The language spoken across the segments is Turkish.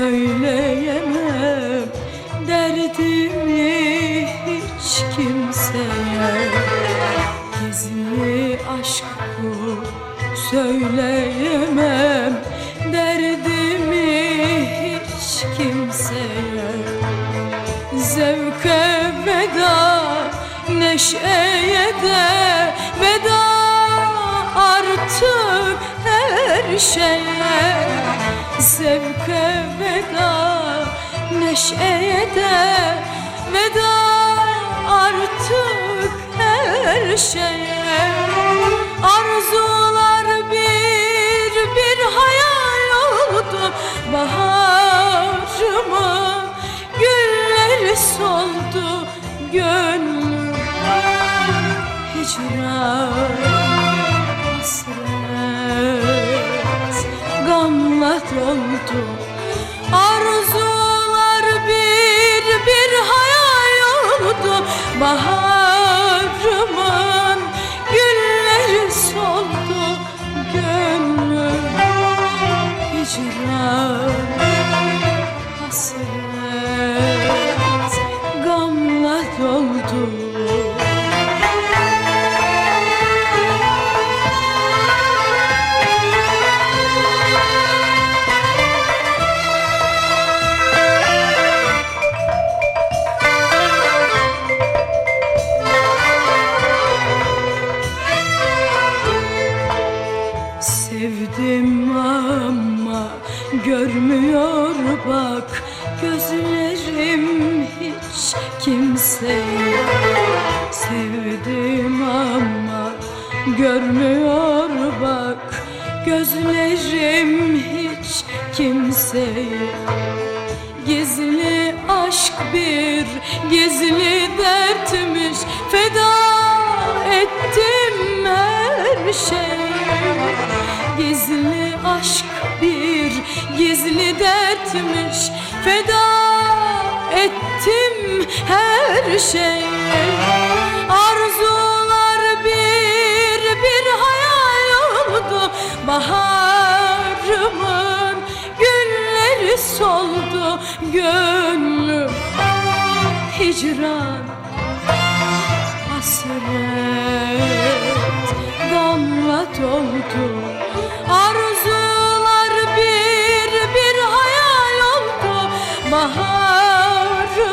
söyleyemem. Derdimi hiç kimseye. Gizli aşk bu. Söyleyemem. Derdimi hiç kimseye. Zevke veda neşeye de veda. Artık her şeye Zevke veda neşeye de veda. Artık her şeye Arzular bir bir hayal oldu. Baharımın gülleri soldu Gönlüm. Hicran doldu görmüyor bak Gözlerim hiç kimseyi Sevdim ama görmüyor bak Gözlerim hiç kimseyi Gizli aşk bir gizli dertmiş Feda ettim her şeyi Gizli aşk bir gizli dertmiş. Feda ettim her şeyi Arzular bir bir hayal oldu. Baharımın gülleri soldu. Gönlüm hicran hasret gamla doldu Baharımın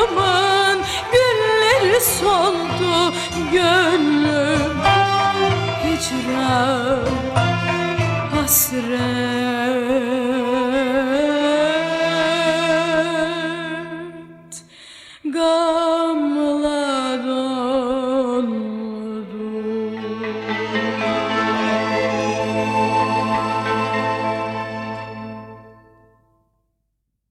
gülleri soldu Gönlüm. Hicran hasret. Gam